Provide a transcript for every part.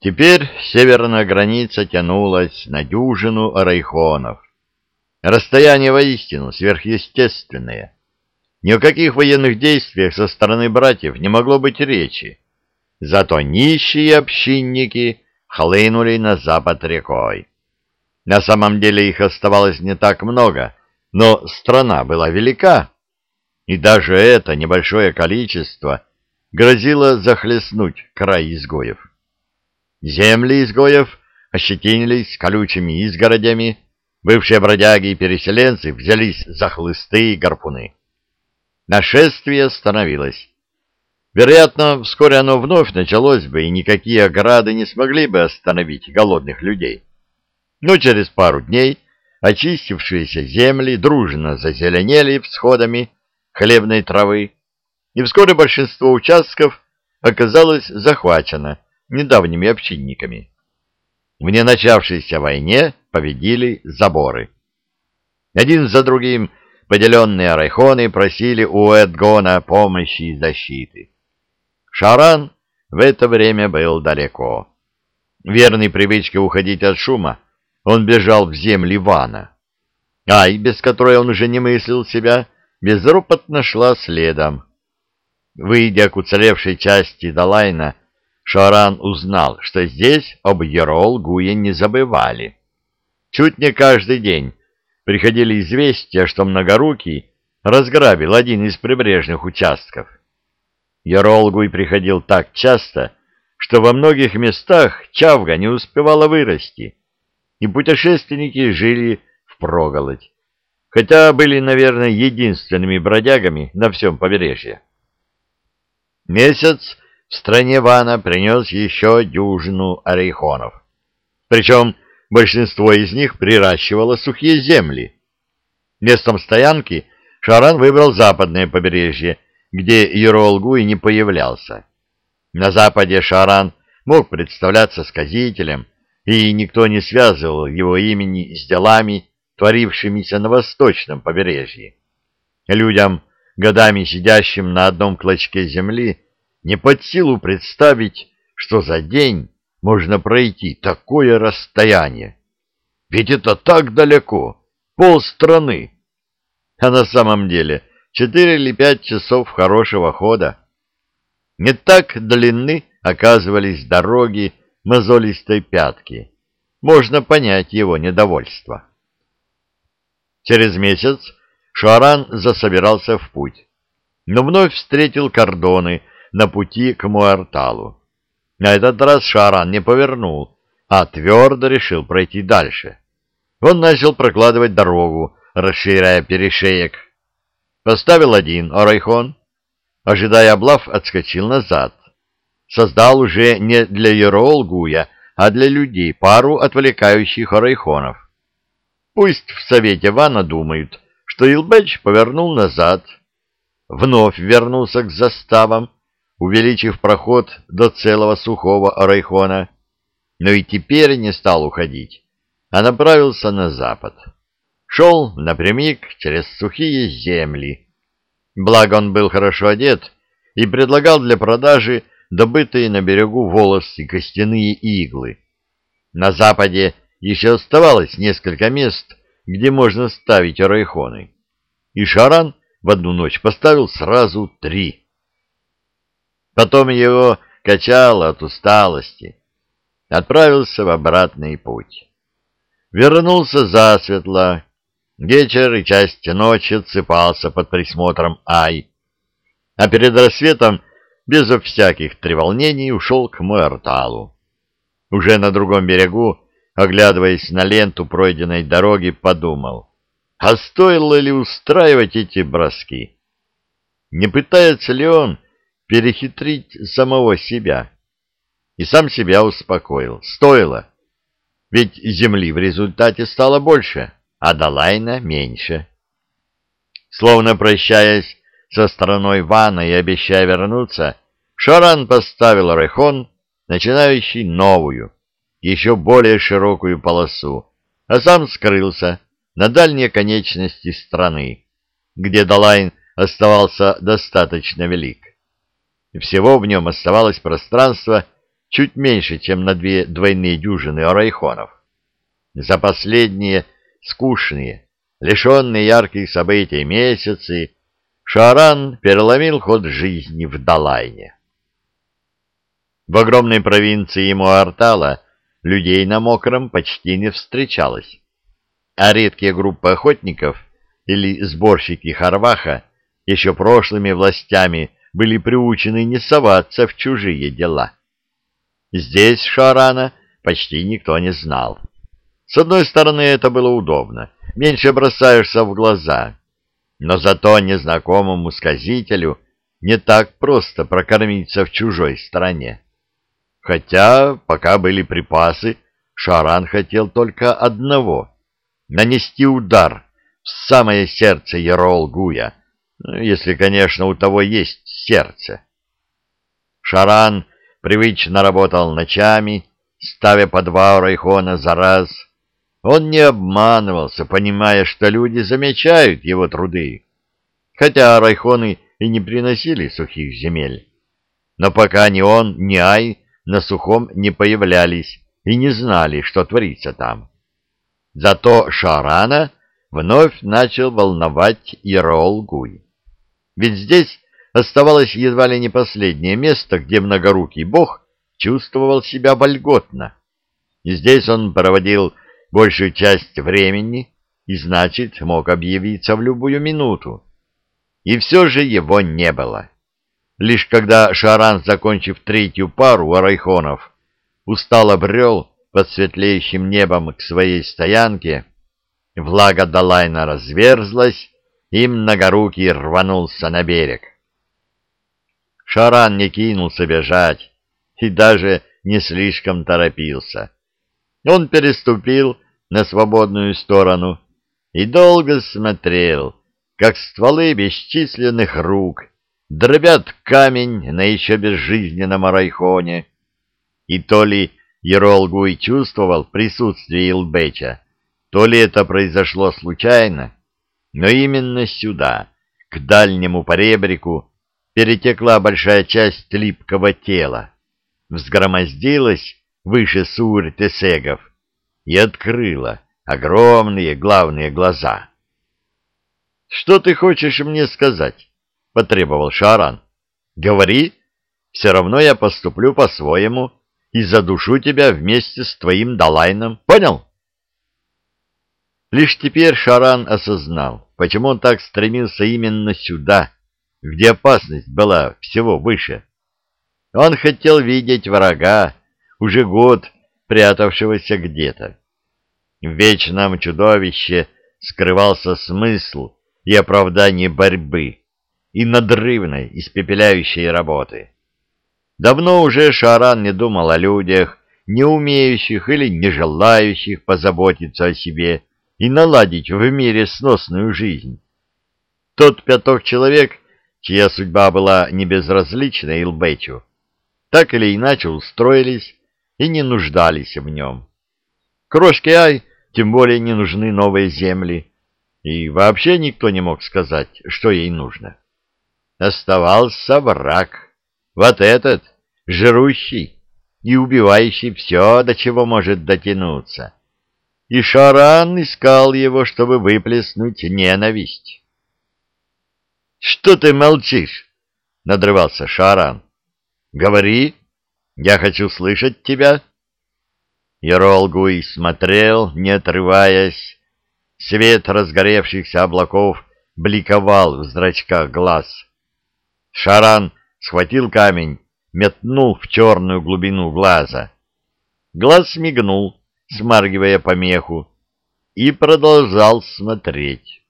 Теперь северная граница тянулась на дюжину райхонов. Расстояние воистину сверхъестественное. Ни о каких военных действиях со стороны братьев не могло быть речи. Зато нищие общинники хлынули на запад рекой. На самом деле их оставалось не так много, но страна была велика, и даже это небольшое количество грозило захлестнуть край изгоев. Земли изгоев ощетинились колючими изгородями, бывшие бродяги и переселенцы взялись за хлысты и гарпуны. Нашествие остановилось. Вероятно, вскоре оно вновь началось бы, и никакие ограды не смогли бы остановить голодных людей. Но через пару дней очистившиеся земли дружно зазеленели всходами хлебной травы, и вскоре большинство участков оказалось захвачено недавними общинниками. В неначавшейся войне победили заборы. Один за другим поделенные райхоны просили у Эдгона помощи и защиты. Шаран в это время был далеко. Верный привычке уходить от шума, он бежал в земли Вана. Ай, без которой он уже не мыслил себя, безропотно шла следом. Выйдя к уцелевшей части Далайна, Шаран узнал, что здесь об Ерол-Гуе не забывали. Чуть не каждый день приходили известия, что Многорукий разграбил один из прибрежных участков. Ерол-Гуй приходил так часто, что во многих местах чавга не успевала вырасти, и путешественники жили впроголодь, хотя были, наверное, единственными бродягами на всем побережье. Месяц в стране Вана принес еще дюжину орейхонов. Причем большинство из них приращивало сухие земли. Местом стоянки Шаран выбрал западное побережье, где Еролгу и не появлялся. На западе Шаран мог представляться сказителем, и никто не связывал его имени с делами, творившимися на восточном побережье. Людям, годами сидящим на одном клочке земли, не под силу представить, что за день можно пройти такое расстояние. Ведь это так далеко, полстраны. А на самом деле четыре или пять часов хорошего хода. Не так длинны оказывались дороги мозолистой пятки. Можно понять его недовольство. Через месяц Шуаран засобирался в путь, но вновь встретил кордоны, на пути к Муарталу. На этот раз Шаран не повернул, а твердо решил пройти дальше. Он начал прокладывать дорогу, расширяя перешеек. Поставил один орайхон, ожидая облав, отскочил назад. Создал уже не для Еролгуя, а для людей пару отвлекающих орайхонов. Пусть в совете Вана думают, что Илбеч повернул назад, вновь вернулся к заставам, увеличив проход до целого сухого Райхона, но и теперь не стал уходить, а направился на запад. Шел напрямик через сухие земли. Благо он был хорошо одет и предлагал для продажи добытые на берегу волосы костяные иглы. На западе еще оставалось несколько мест, где можно ставить райхоны. И Шаран в одну ночь поставил сразу три. Потом его качало от усталости. Отправился в обратный путь. Вернулся засветло. Вечер и часть ночи отсыпался под присмотром Ай. А перед рассветом, безо всяких треволнений, ушел к Муэрталу. Уже на другом берегу, оглядываясь на ленту пройденной дороги, подумал, а стоило ли устраивать эти броски? Не пытается ли он перехитрить самого себя. И сам себя успокоил. Стоило. Ведь земли в результате стало больше, а Далайна меньше. Словно прощаясь со стороной Вана и обещая вернуться, Шаран поставил Рехон, начинающий новую, еще более широкую полосу, а сам скрылся на дальней конечности страны, где Далайн оставался достаточно велик. Всего в нем оставалось пространство чуть меньше, чем на две двойные дюжины арайхонов. За последние скучные, лишенные ярких событий месяцы, Шаран переломил ход жизни в Далайне. В огромной провинции Муартала людей на мокром почти не встречалось, а редкие группы охотников или сборщики Харваха еще прошлыми властями были приучены не соваться в чужие дела. Здесь Шарана почти никто не знал. С одной стороны, это было удобно, меньше бросаешься в глаза, но зато незнакомому сказителю не так просто прокормиться в чужой стране. Хотя, пока были припасы, Шаран хотел только одного — нанести удар в самое сердце Ерол-Гуя, если, конечно, у того есть сердце. Шаран привычно работал ночами, ставя по два райхона за раз. Он не обманывался, понимая, что люди замечают его труды, хотя райхоны и не приносили сухих земель. Но пока ни он, ни Ай на сухом не появлялись и не знали, что творится там. Зато Шарана вновь начал волновать Ирол Гуй. Ведь здесь оставалось едва ли не последнее место, где многорукий бог чувствовал себя вольготно. И здесь он проводил большую часть времени и, значит, мог объявиться в любую минуту. И все же его не было. Лишь когда Шаран, закончив третью пару арайхонов, устало брел под светлеющим небом к своей стоянке, влага Далайна разверзлась, и многорукий рванулся на берег. Шаран не кинулся бежать и даже не слишком торопился. Он переступил на свободную сторону и долго смотрел, как стволы бесчисленных рук дробят камень на еще безжизненном арайхоне. И то ли Еролгуй чувствовал присутствие Илбеча, то ли это произошло случайно, но именно сюда, к дальнему поребрику, перетекла большая часть липкого тела, взгромоздилась выше сур-тесегов и открыла огромные главные глаза. «Что ты хочешь мне сказать?» — потребовал Шаран. «Говори, все равно я поступлю по-своему и задушу тебя вместе с твоим Далайном. Понял?» Лишь теперь Шаран осознал, почему он так стремился именно сюда, где опасность была всего выше. Он хотел видеть врага, уже год прятавшегося где-то. В вечном чудовище скрывался смысл и оправдание борьбы, и надрывной, испепеляющей работы. Давно уже Шаран не думал о людях, не умеющих или не желающих позаботиться о себе и наладить в мире сносную жизнь. Тот пяток человек, чья судьба была не безразлична Илбечу, так или иначе устроились и не нуждались в нем. Крошке Ай тем более не нужны новые земли, и вообще никто не мог сказать, что ей нужно оставался враг. Вот этот, жрущий и убивающий все, до чего может дотянуться. И Шаран искал его, чтобы выплеснуть ненависть. — Что ты молчишь? — надрывался Шаран. — Говори, я хочу слышать тебя. Еролгуй смотрел, не отрываясь. Свет разгоревшихся облаков бликовал в зрачках глаз. Шаран схватил камень, метнул в черную глубину глаза. Глаз мигнул, смаргивая помеху, и продолжал смотреть.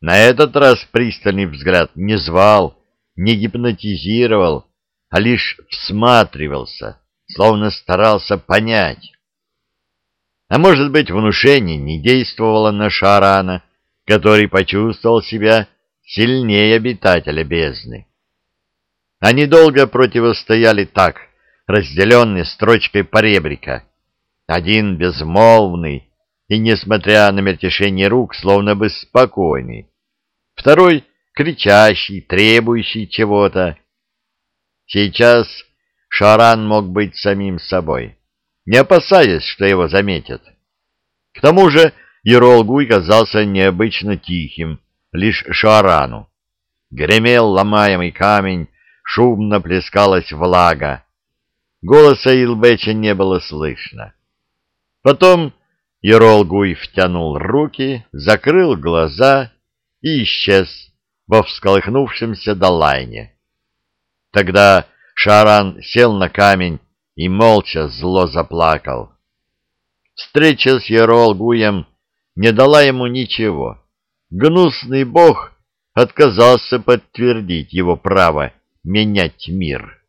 На этот раз пристальный взгляд не звал, не гипнотизировал, а лишь всматривался, словно старался понять. А может быть, внушение не действовало на Шарана, который почувствовал себя сильнее обитателя бездны. Они долго противостояли так, разделенные строчкой поребрика. Один безмолвный и, несмотря на мельтешение рук, словно бы спокойный. Второй кричащий, требующий чего-то. Сейчас Шаран мог быть самим собой, не опасаясь, что его заметят. К тому же Еролгуй казался необычно тихим, лишь Шарану. Гремел ломаемый камень, шумно плескалась влага. Голоса Илбеча не было слышно. Потом Еролгуй втянул руки, закрыл глаза и исчез во всколыхнувшемся долайне. Тогда Шаран сел на камень и молча зло заплакал. Встреча с Еролгуем не дала ему ничего. Гнусный бог отказался подтвердить его право менять мир.